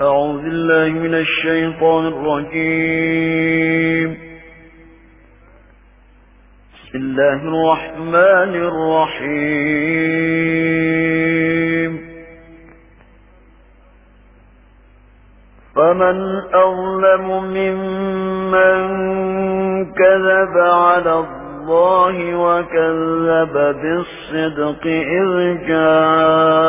أعوذ بالله من الشيطان الرجيم. بسم الله الرحمن الرحيم. فمن أظلم ممن كذب على الله وكذب بالصدق إذ جاءه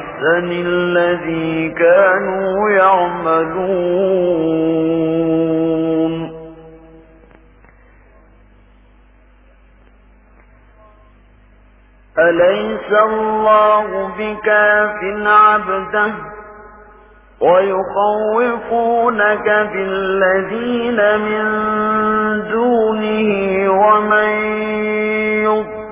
الذي كانوا يعملون أليس الله بكاف عبده ويخوفونك بالذين من دونه ومن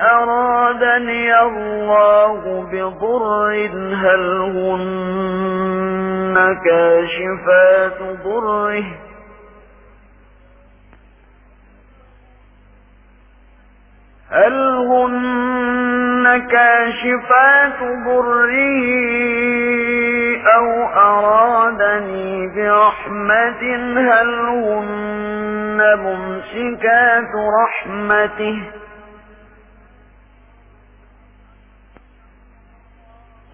أرادني الله بضر هل هن كاشفات ضره؟ هل هن كاشفات ضره؟ أو أرادني برحمة هل هن ممسكات رحمته؟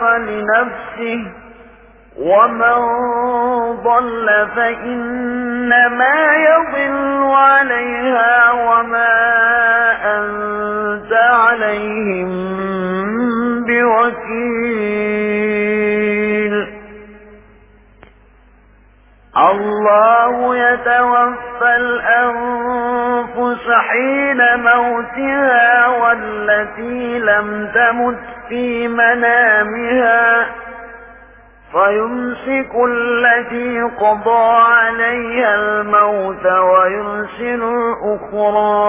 فلنفسه ومن ضل فإنما يضل عليها وما أنت عليهم بوكيل. الله يتوفى الأنفس حين موتها والتي لم تمت في منامها فيمسك التي قضى عليها الموت ويرسل الأخرى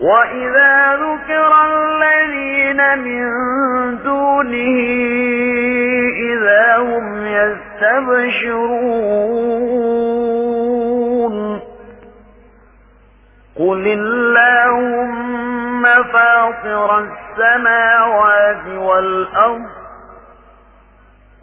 وإذا ذكر الذين من دونه إذا هم يستبشرون قل اللهم فاطر السماوات والأرض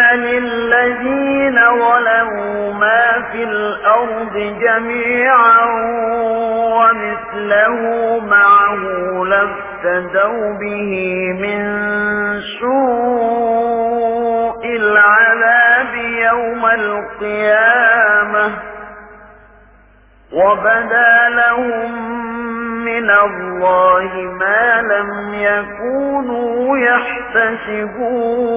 للذين ظلموا ما في الأرض جميعا ومثله معه لافتدوا به من سوء العذاب يوم القيامة وبدا لهم من الله ما لم يكونوا يحتسبون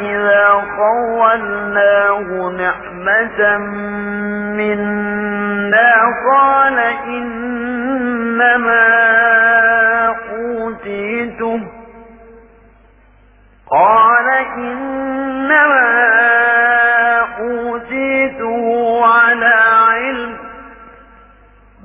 إذا خولناه نعمة منا قال إنما أوتيته قال إنما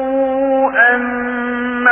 أن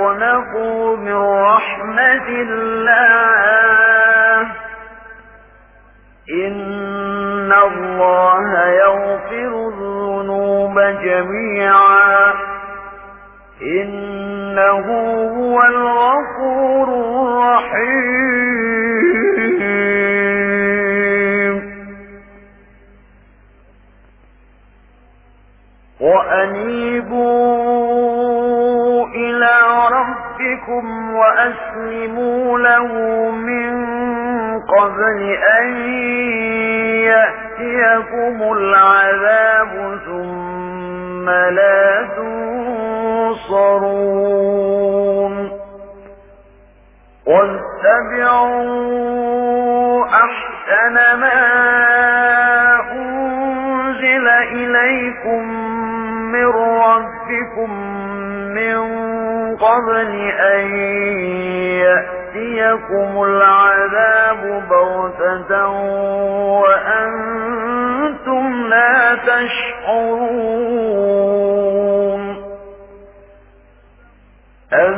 تقنقوا من رحمة الله. إن الله يغفر الذنوب جميعا. إنه هو الغفور الرحيم. وأنيبوا وأسلموا له من قبل أن يأتيكم العذاب ثم لا تنصرون. واتبعوا أحسن ما قبل أن يأتيكم العذاب بغتة وأنتم لا تشعرون أن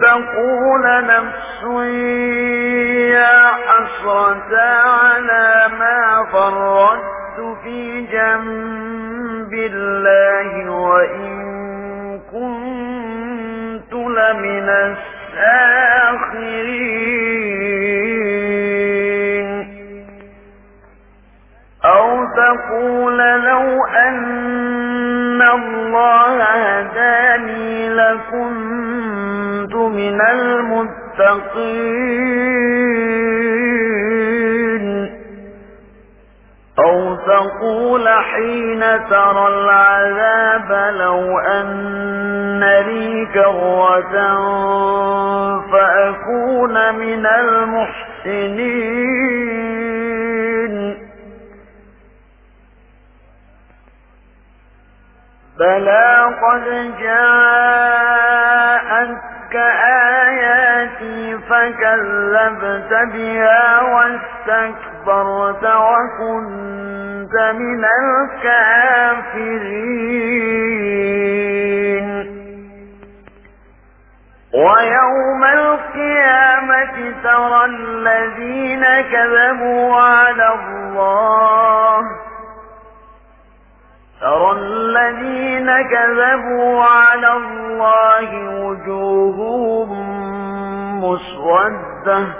تقول نفس يا حسرة على ما فرطت في جنب الله وإن كنت لمن الساخرين. أو تقول لو أن الله هداني لكنت من المتقين. تقول حين ترى العذاب لو أن لي كرة فأكون من المحسنين. بلى قد جاءتك آياتي فكذبت بها واستكبرت وكنت من الكافرين. ويوم القيامة ترى الذين كذبوا على الله. ترى الذين كذبوا على الله وجوههم مسودة.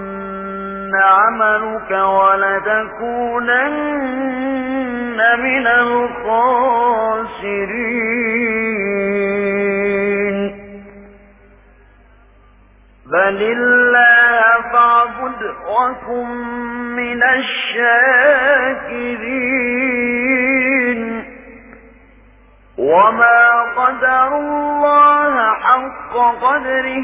عملك ولتكونن من الخاسرين. بل الله فاعبد وكن من الشاكرين. وما قدر الله حق قدره.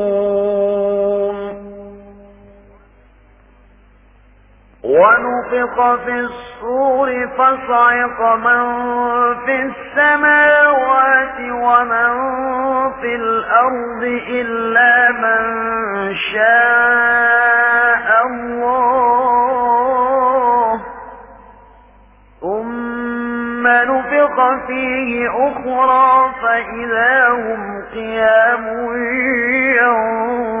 ونفق في الصور فصعق من في السماوات ومن في الأرض إلا من شاء الله. ثم نفق فيه أخرى فإذا هم قيام ينظرون.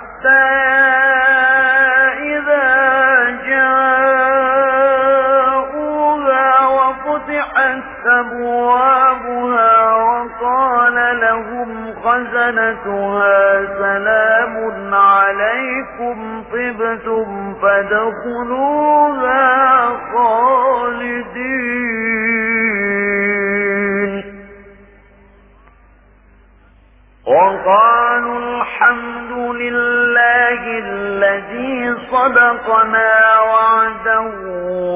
خزنتها سلام عليكم طبتم فادخلوها خالدين. وقالوا الحمد لله الذي صدقنا وعده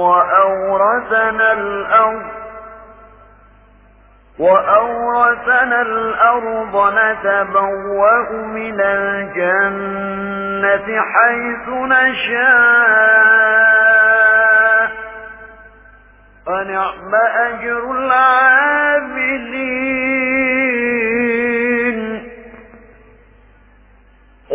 وأورثنا الأرض وأورثنا الأرض نتبوأ من الجنة حيث نشاء. فنعم أجر العاملين.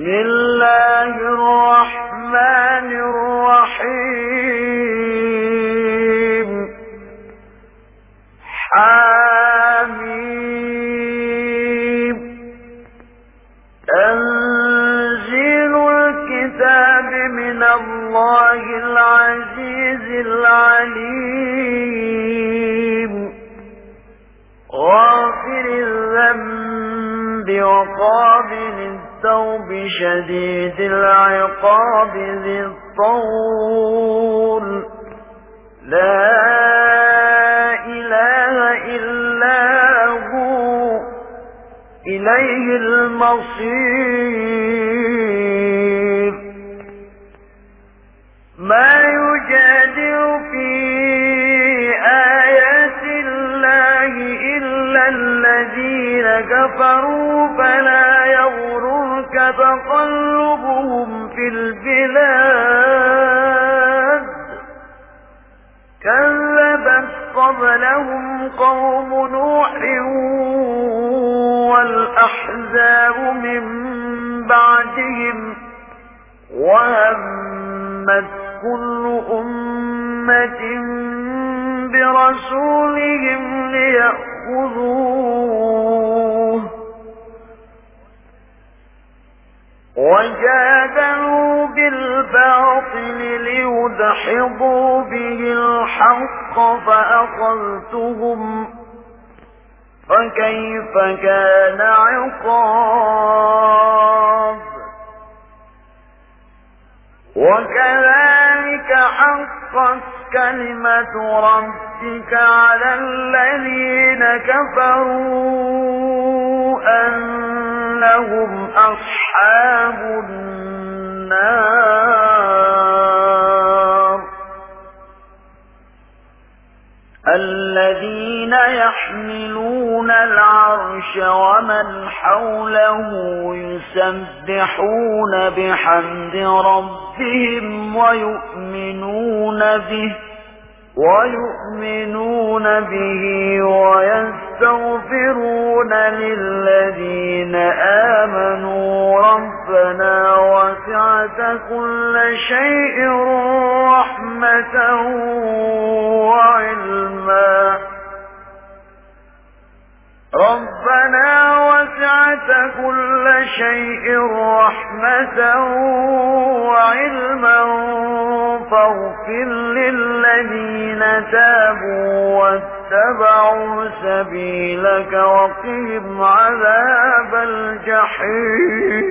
بسم الله الرحمن كفروا أنهم أصحاب النار الذين يحملون العرش ومن حوله يسبحون بحمد ربهم ويؤمنون به ويؤمنون به رحمة وعلما ربنا للذين تابوا واتبعوا سبيلك وقهم عذاب الجحيم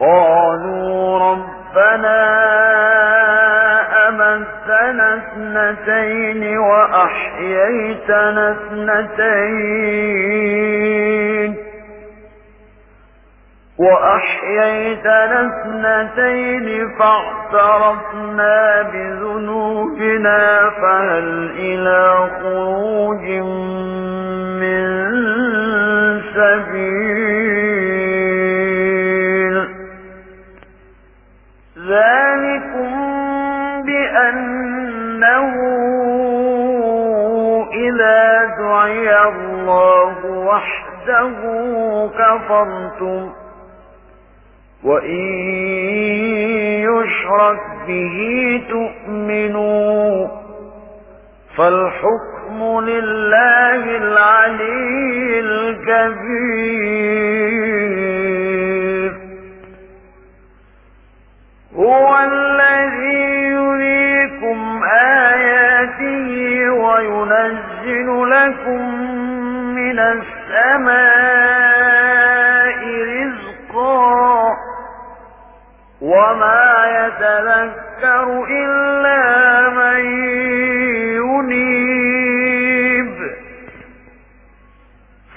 قالوا ربنا أمتنا اثنتين وأحييتنا اثنتين وأحييتنا اثنتين فاعترفنا بذنوبنا فهل إلى خروج من سبيل وحده كفرتم وإن يشرك به تؤمنوا فالحكم لله العلي الكبير هو الذي يريكم آياته وينزل لكم السماء رزقا وما يتذكر إلا من ينيب.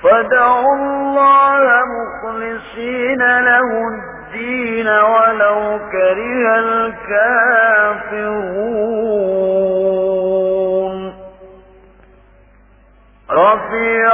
فدعوا الله مخلصين له الدين ولو كره الكافرون. رفيع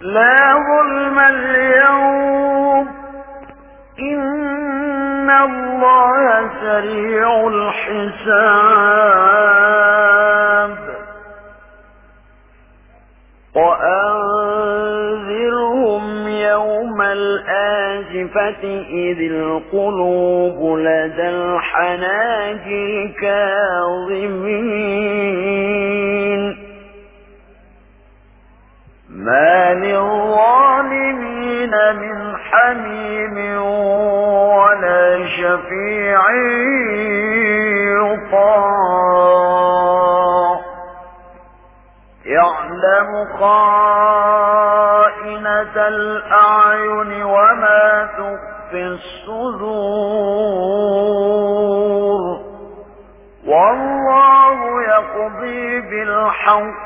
لا ظلم اليوم. إن الله سريع الحساب. وأنذرهم يوم الآزفة إذ القلوب لدى الحناجر كاظمين. ما للظالمين من حميم ولا شفيع يطاع. يعلم خائنة الأعين وما تخفي الصدور. والله يقضي بالحق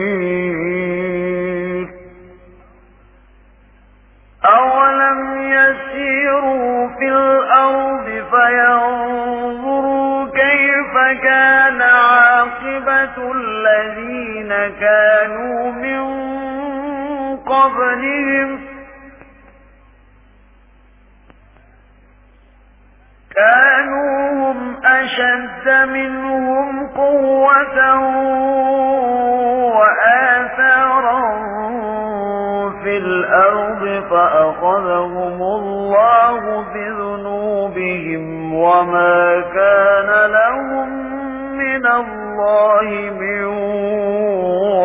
كانوا من قبلهم كانوا هم أشد منهم قوة وآثارا في الأرض فأخذهم الله بذنوبهم وما كان لهم من الله من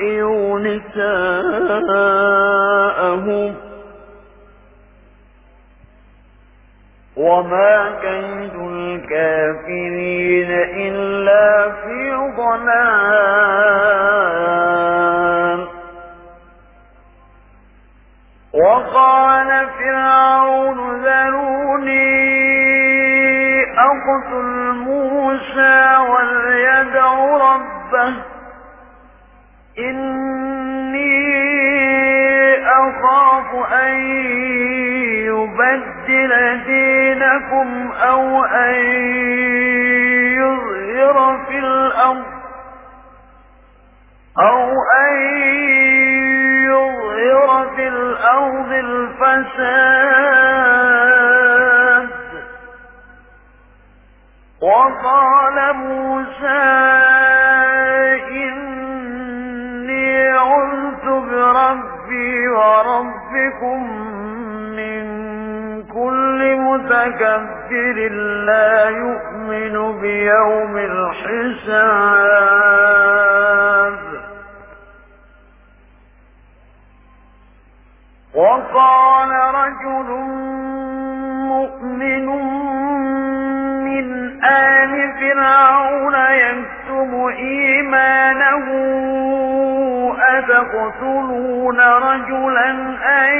واستحيوا نساءهم. وما كيد الكافرين إلا في ضلال. دينكم أو أن يظهر في الأرض أو أن يظهر في الأرض الفساد وقال موسى إني عذت بربي وربكم من كل متكبر لا يؤمن بيوم الحساب. وقال رجل مؤمن من آل فرعون يكتم إيمانه أتقتلون رجلا أن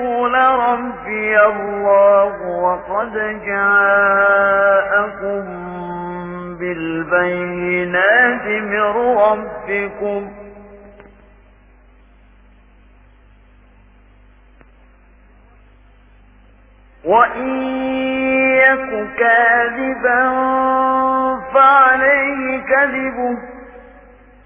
يقول ربي الله وقد جاءكم بالبينات من ربكم وإن يك كاذبا فعليه كذبه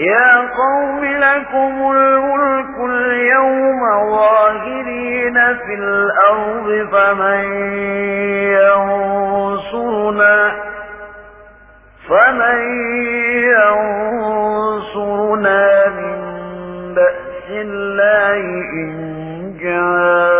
يا قوم لكم الملك اليوم ظاهرين في الأرض فمن ينصرنا؟ فمن ينصرنا من بأس الله إن جاءنا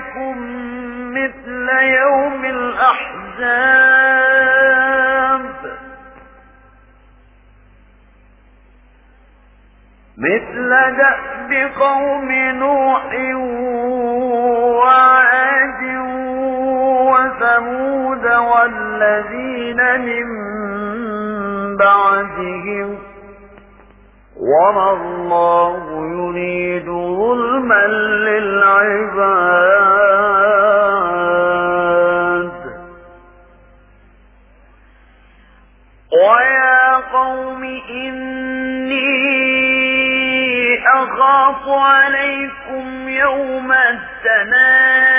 الأحزاب مثل دأب قوم نوح وعاد وثمود والذين من بعدهم. وما الله يريد ظلما للعباد. عليكم يوم التناد.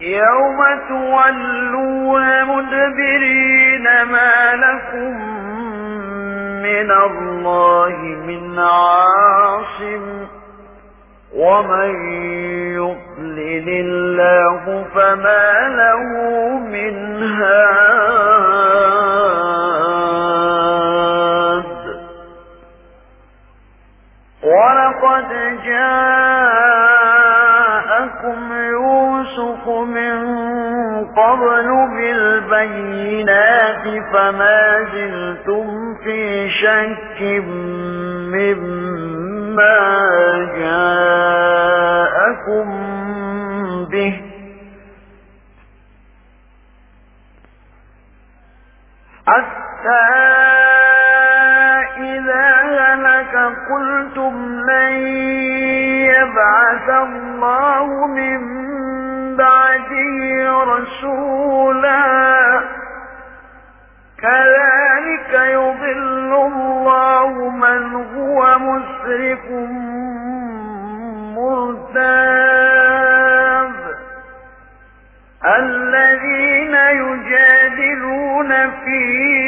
يوم تولون مدبرين ما لكم من الله من عاصم ومن يضلل الله فما له من هاد. ولقد جاءكم يوسف من قبل بالبينات فما زلتم في شك مما جاءكم به. حتى قلتم لن يبعث الله من بعده رسولا. كذلك يضل الله من هو مسرف مرتاب. الذين يجادلون في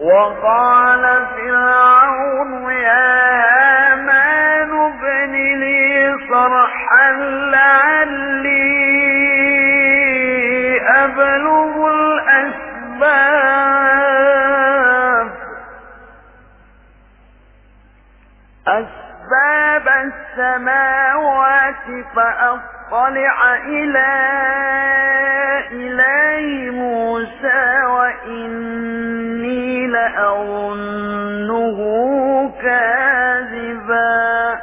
وقال فرعون يا ابن لي صرحا لعلي أبلغ الأسباب. أسباب السماوات فأطلع إلى إله موسى وإني لأظنه كاذبا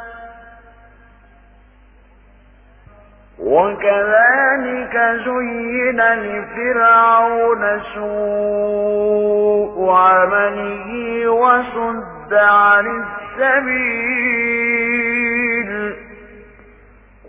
وكذلك زين لفرعون سوء عمله وصد عن السبيل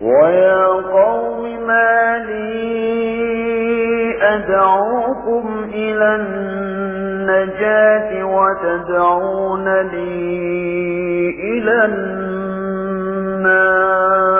ويا قوم ما لي أدعوكم إلى النجاة وتدعونني إلى النار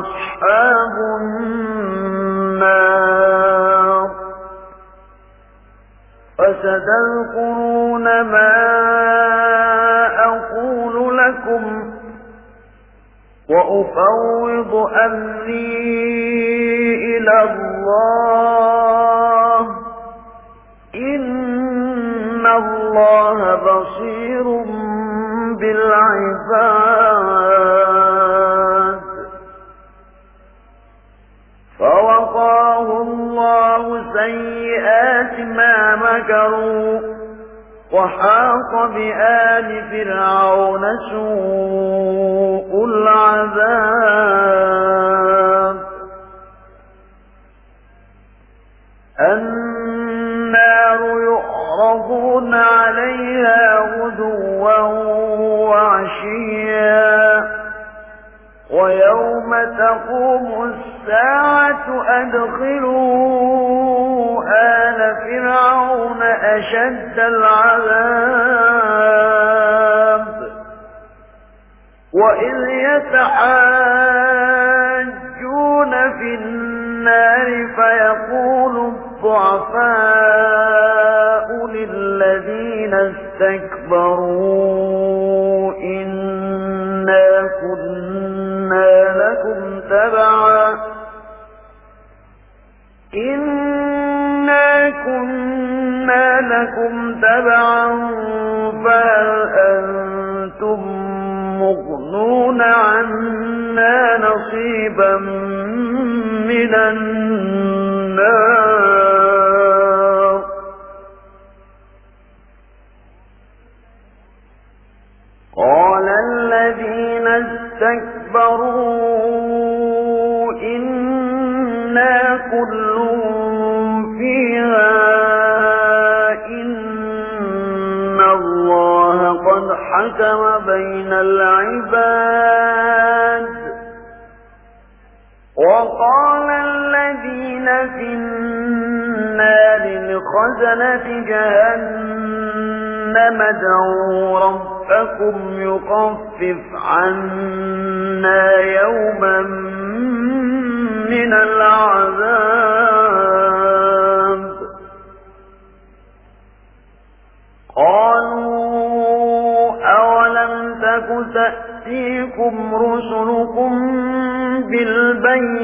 أصحاب النار. فستذكرون ما أقول لكم. وأفوض أمري لخزنة جهنم ادعوا ربكم يخفف عنا يوما من العذاب. قالوا أولم تك تأتيكم رسلكم بالبينات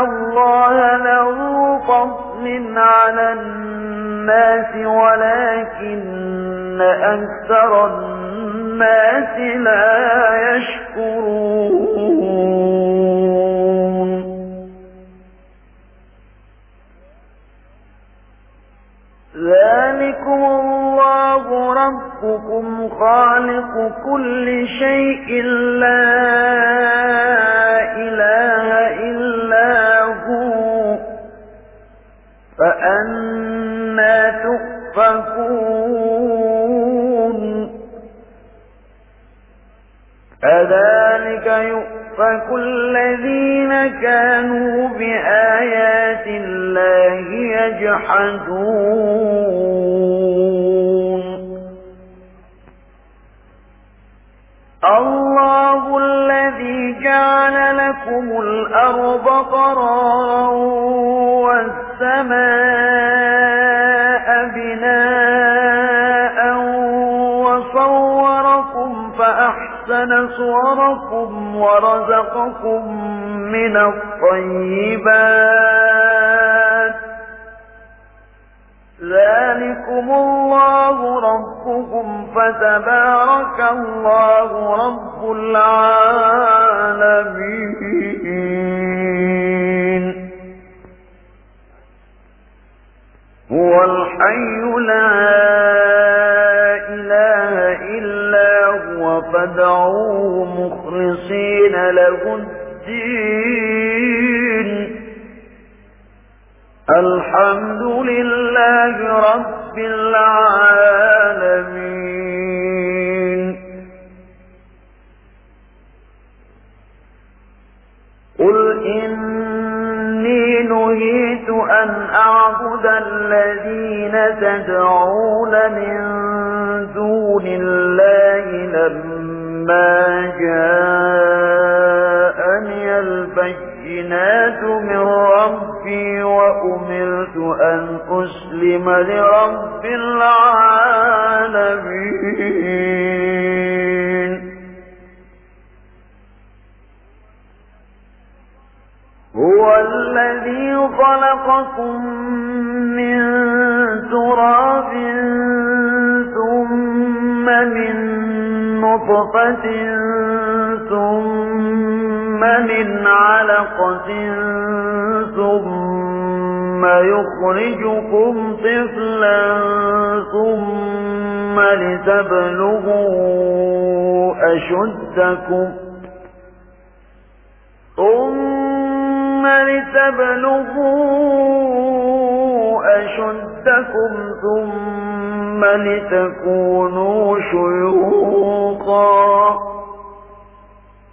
الله له فضل على الناس ولكن أكثر الناس لا يشكرون. ذلكم الله ربكم خالق كل شيء لا إله إلا هو فأنا تؤفكون. كذلك يؤفك الذين كانوا بآيات الله يجحدون. الله الذي جعل لكم الأرض قرارا والسماء بناء وصوركم فأحسن صوركم ورزقكم من الطيبات ذلكم الله ربكم فتبارك الله رب العالمين. هو الحي لا إله إلا هو فادعوه مخلصين له الدين. الحمد لله رب العالمين قل إني نهيت أن أعبد الذين تدعون من دون الله لما جاءني البينات من ربي وأمرت أن أسلم لرب العالمين. هو الذي خلقكم من تراب ثم من نطفة ثم من علقة ثم يخرجكم طفلا ثم لتبلغوا أشدكم ثم لتبلغوا أشدكم ثم لتكونوا شيوخا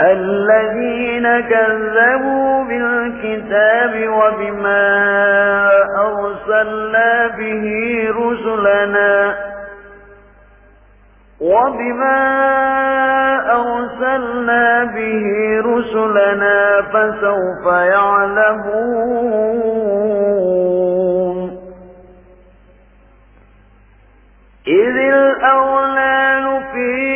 الذين كذبوا بالكتاب وبما أرسلنا به رسلنا وبما أرسلنا به رسلنا فسوف يعلمون. إذ الأولان في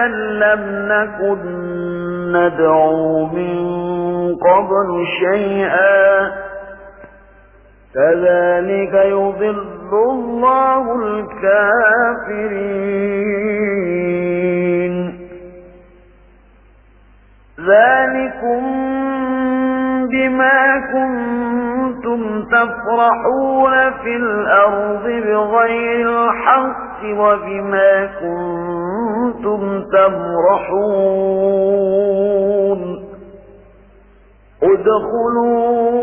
بل لم نكن ندعو من قبل شيئا كذلك يضل الله الكافرين ذلكم بما كنتم تفرحون في الأرض بغير الحق وبما كنتم تمرحون. ادخلوا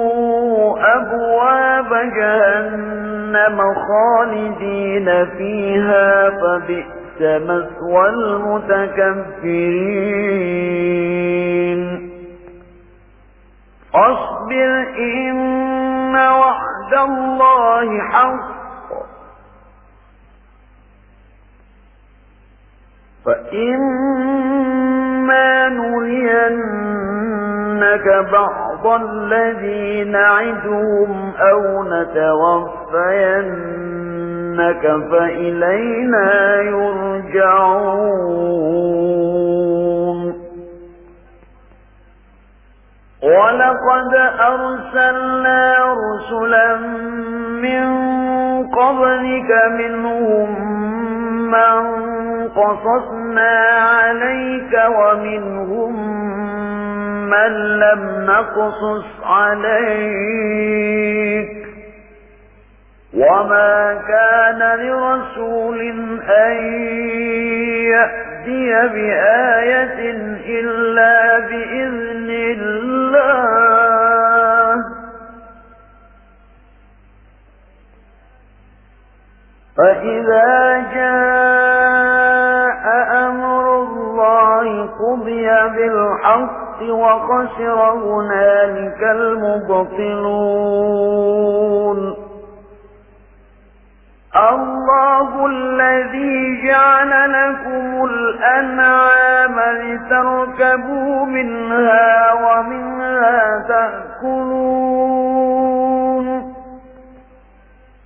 أبواب جهنم خالدين فيها فبئس مثوى المتكبرين. اصبر إن وعد الله حق. فإما نرينك بعض الذي نعدهم أو نتوفينك فإلينا يرجعون. ولقد أرسلنا رسلا من قبلك منهم من قصصنا عليك ومنهم من لم نقصص عليك وما كان لرسول أن يأتي بآية إلا بإذن الله فإذا جاء أمر الله قضي بالحق وخسر هنالك المبطلون الله الذي جعل لكم الأنعام لتركبوا منها ومنها تأكلون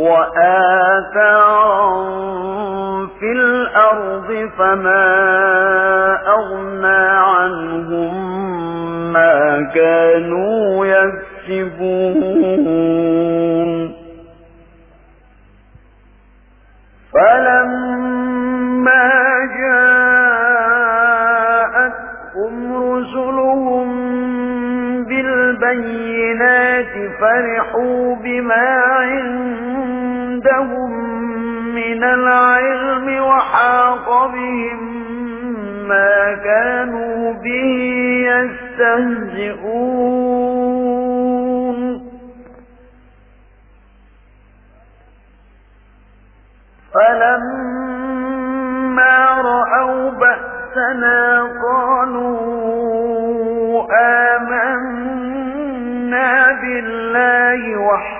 وآثارا في الأرض فما أغنى عنهم ما كانوا يكسبون. فلما جاءتهم رسلهم بالبينات فرحوا بما عندهم العلم وحاق بهم ما كانوا به يستهزئون. فلما رأوا بأسنا قالوا آمنا بالله وحده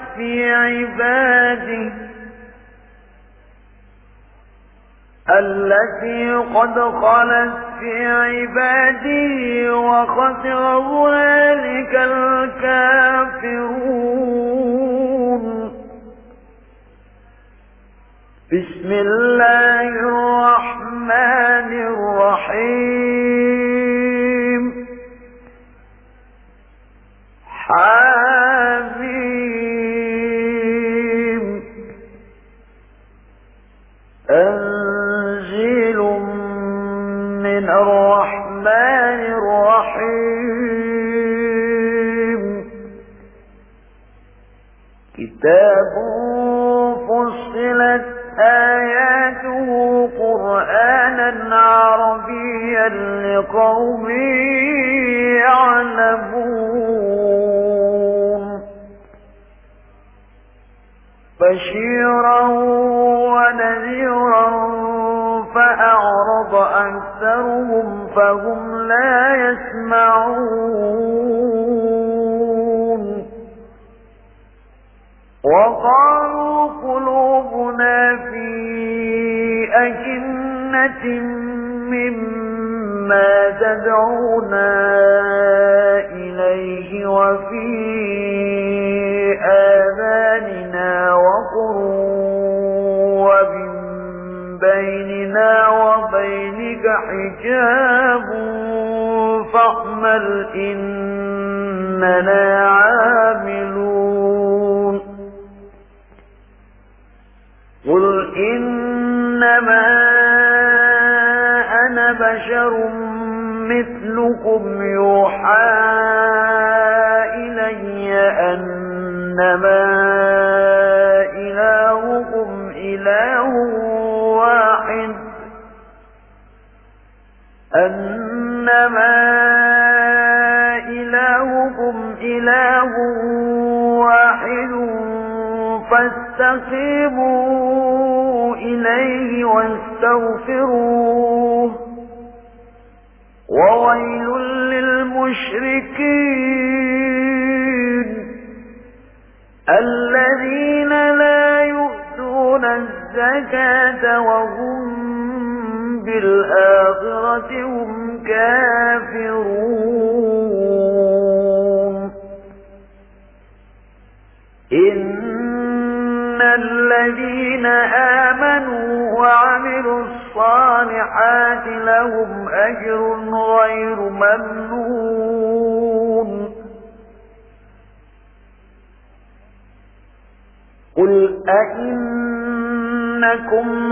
في عباده التي قد خلت في عباده وخسر هنالك الكافرون. بسم الله لقوم يعلمون. بشيرا ونذيرا فأعرض أكثرهم فهم لا يسمعون. وقالوا قلوبنا في أكنة مما تدعونا إليه وفي آذاننا وقر ومن بيننا وبينك حجاب فاعمل إننا عاملون. قل إنما أنا بشر مثلكم يوحى إلي أنما إلهكم إله واحد. أنما إلهكم إله واحد. فاستقيموا إليه واستغفروه. وويل للمشركين الذين لا يؤتون الزكاة وهم بالآخرة هم كافرون. إن الذين آمنوا وعملوا الصالحات لهم أجر غير ممنون. قل أئنكم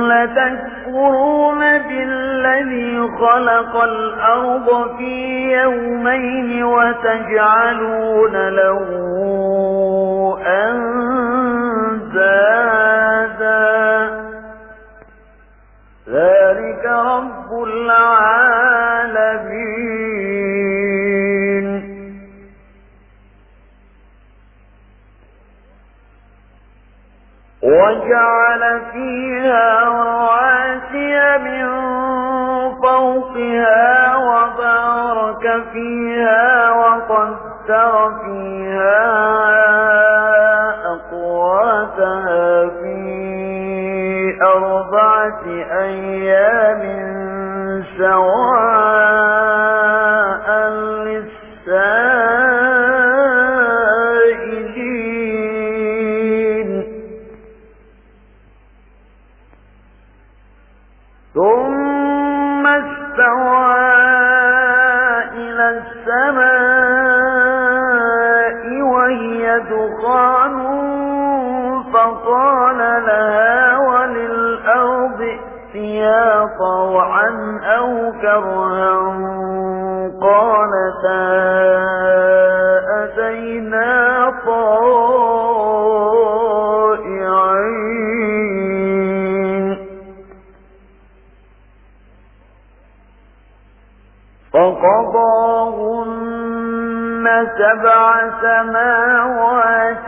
لتكفرون بالذي خلق الأرض في يومين وتجعلون له أنزادا ذلك رب العالمين. وجعل فيها رواسي من فوقها وبارك فيها وقدر فيها أقواتها في أربعة أيام سواء أو كرها قالتا أتينا طائعين. فقضاهن سبع سماوات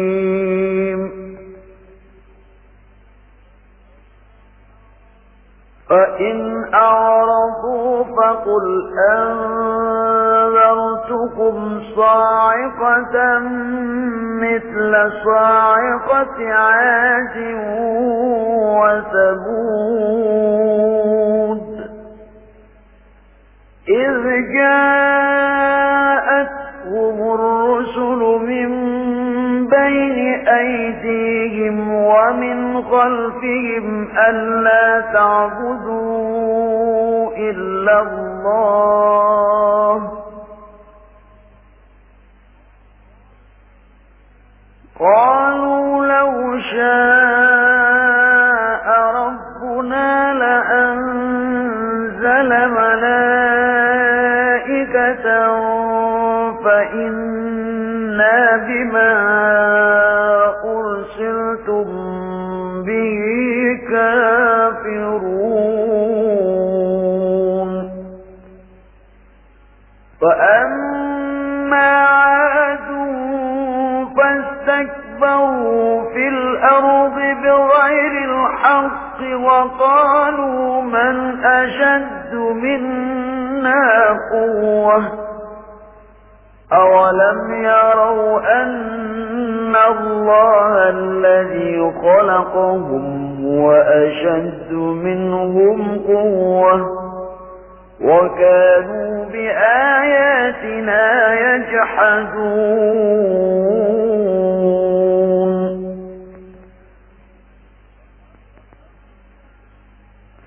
فإن أعرضوا فقل أنذرتكم صاعقة مثل صاعقة عاد وثمود إذ جاءتهم الرسل من بين أيديهم ومن خلفهم ألا تعبدوا إلا الله. قالوا لو شاء ربنا لأنزل ملائكة فإنا بما وقالوا من أشد منا قوة أولم يروا أن الله الذي خلقهم وأشد منهم قوة وكانوا بآياتنا يجحدون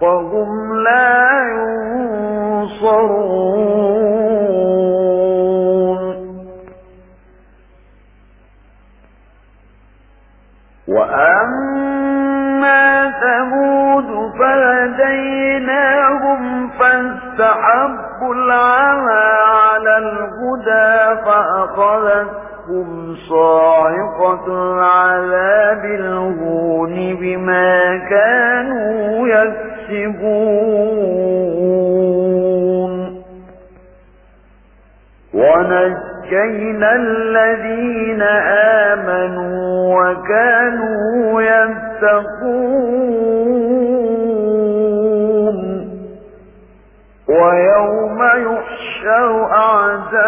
وهم لا ينصرون. وأما ثمود فهديناهم فاستحبوا العمى على الهدى فأخذتهم صاعقة العذاب الهون بما كانوا يكسبون ونجينا الذين آمنوا وكانوا يتقون. ويوم يحشر أعداء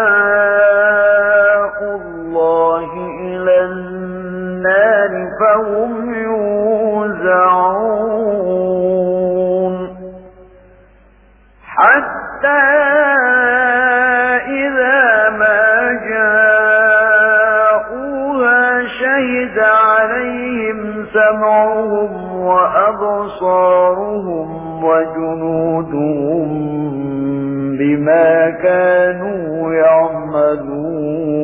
الله إلى النار فهم يوزعون سمعهم وأبصارهم وجنودهم بما كانوا يعملون.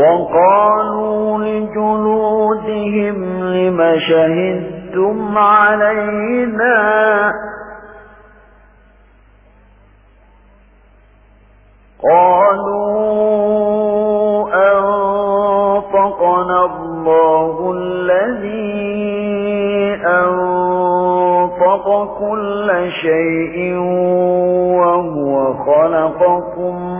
وقالوا لجلودهم لم شهدتم علينا؟ قالوا أنطقنا الله الذي أنطق كل شيء وهو خلقكم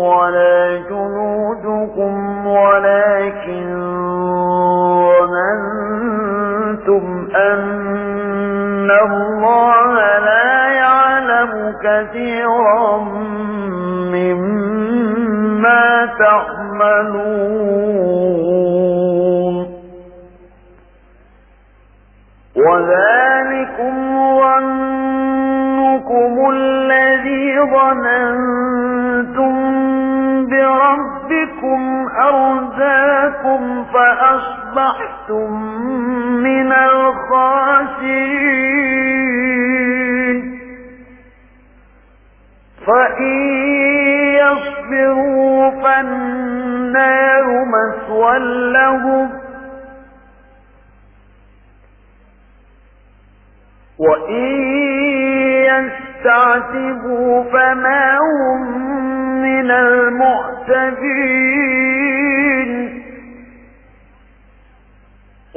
ولا جنودكم ولكن ظننتم أن الله لا يعلم كثيرا مما تعملون. أرزاكم فأصبحتم من الخاسرين. فإن يصبروا فالنار مسوى لهم. وإن يستعتبوا فما هم من المعتبين.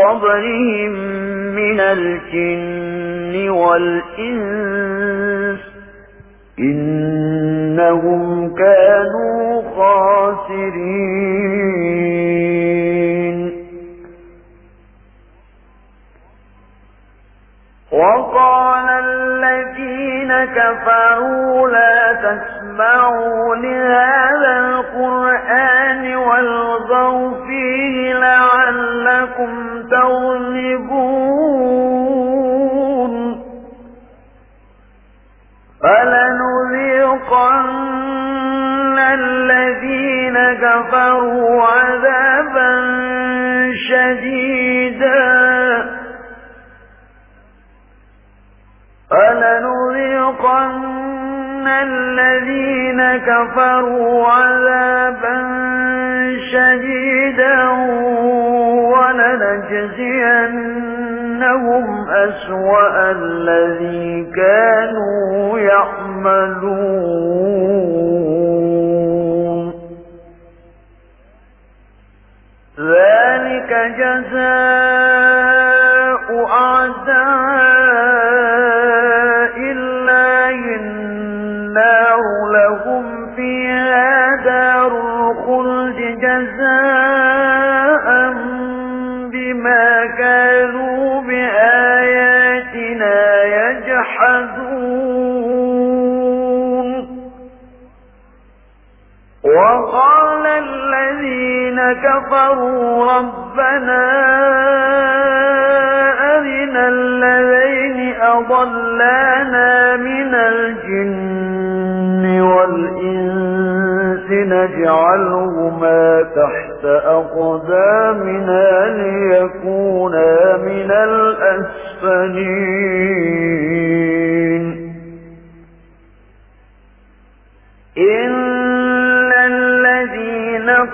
قبلهم من الجن والإنس إنهم كانوا خاسرين. وقال الذين كفروا لا تسمعوا لهذا القرآن والغوا فيه لعلكم تغلبون. فلنذيقن الذين كفروا كفروا عذابا شديدا ولنجزينهم أسوأ الذي كانوا يعملون. ذلك جزاء كفروا ربنا أرنا الذين أضلانا من الجن والإنس نجعلهما تحت أقدامنا ليكونا من الأسفلين.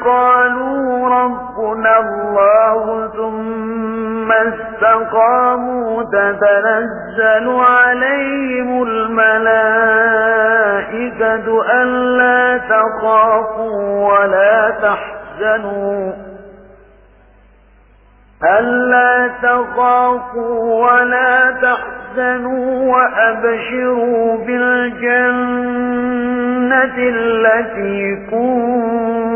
قالوا ربنا الله ثم استقاموا تتنزل عليهم الملائكة ألا تخافوا ولا تحزنوا ألا تخافوا ولا تحزنوا وأبشروا بالجنة التي كنتم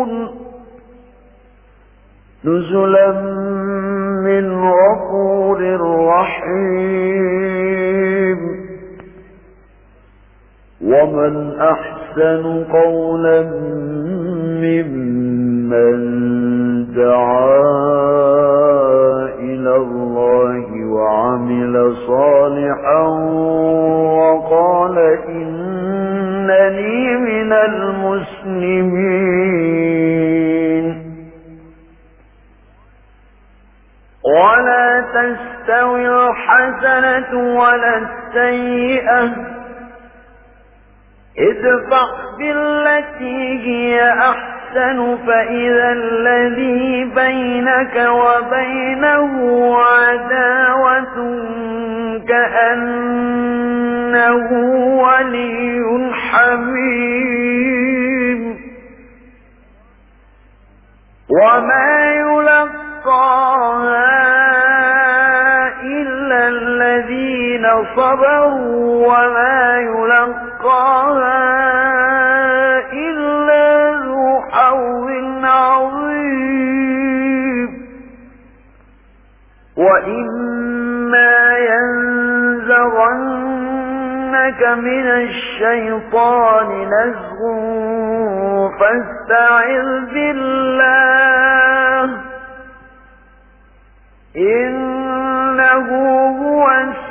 نزلا من غفور رحيم. ومن أحسن قولا ولا السيئة. ادفع بالتي هي أحسن فإذا الذي بينك وبينه عداوة كأنه ولي حميم. وما صبروا وما يلقاها إلا ذو حول عظيم. وإما ينزغنك من الشيطان نزغ فاستعذ بالله. إنه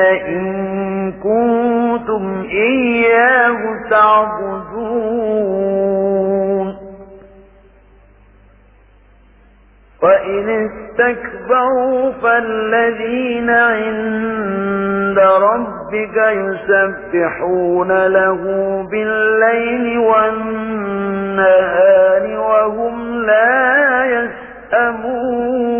إن كنتم إياه تعبدون. وإن استكبروا فالذين عند ربك يسبحون له بالليل والنهار وهم لا يسأمون.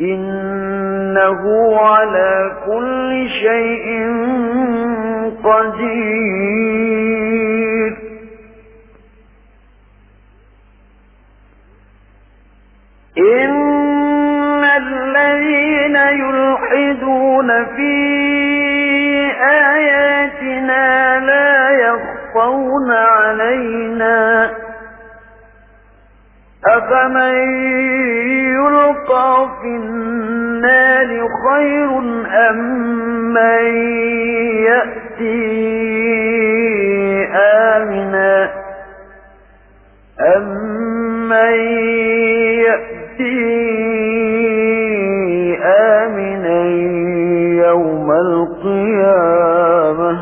إنه على كل شيء قدير. أفمن يلقى في النار خير أم من يأتي آمنا أم من يأتي آمنا يوم القيامة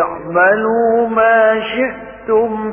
اعملوا ما شئتم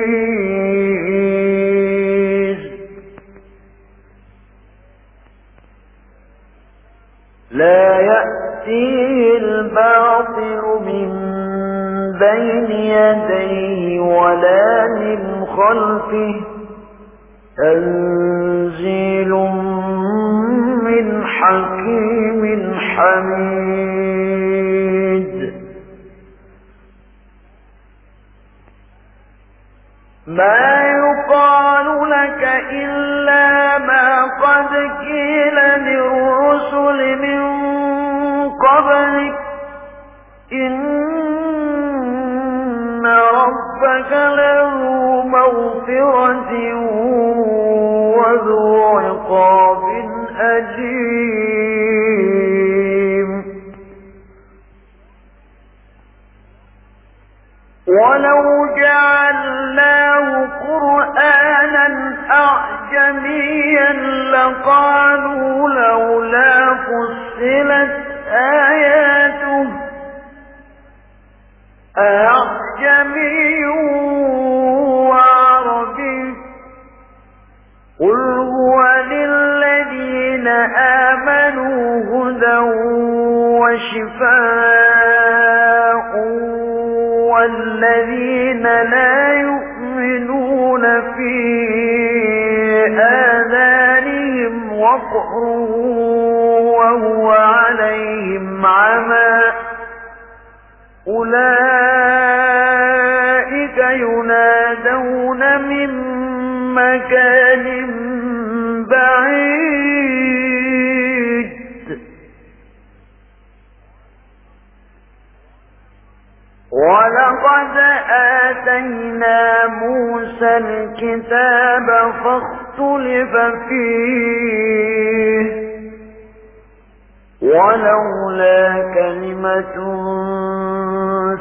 الباطل من بين يديه ولا من خلفه. تنزيل من حكيم حميد. ما يقال لك إلا ما قد كيل مغفرة وذو عقاب أليم. ولو جعلناه قرآنا أعجميا لقالوا لولا فصلت آياته. أولئك ينادون من مكان بعيد. ولقد آتينا موسى الكتاب فاختلف فيه. ولولا كلمة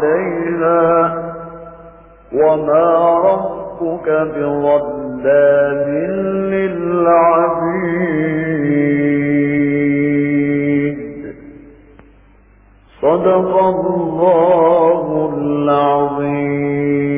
فعليها وما ربك بظلام للعبيد. صدق الله العظيم.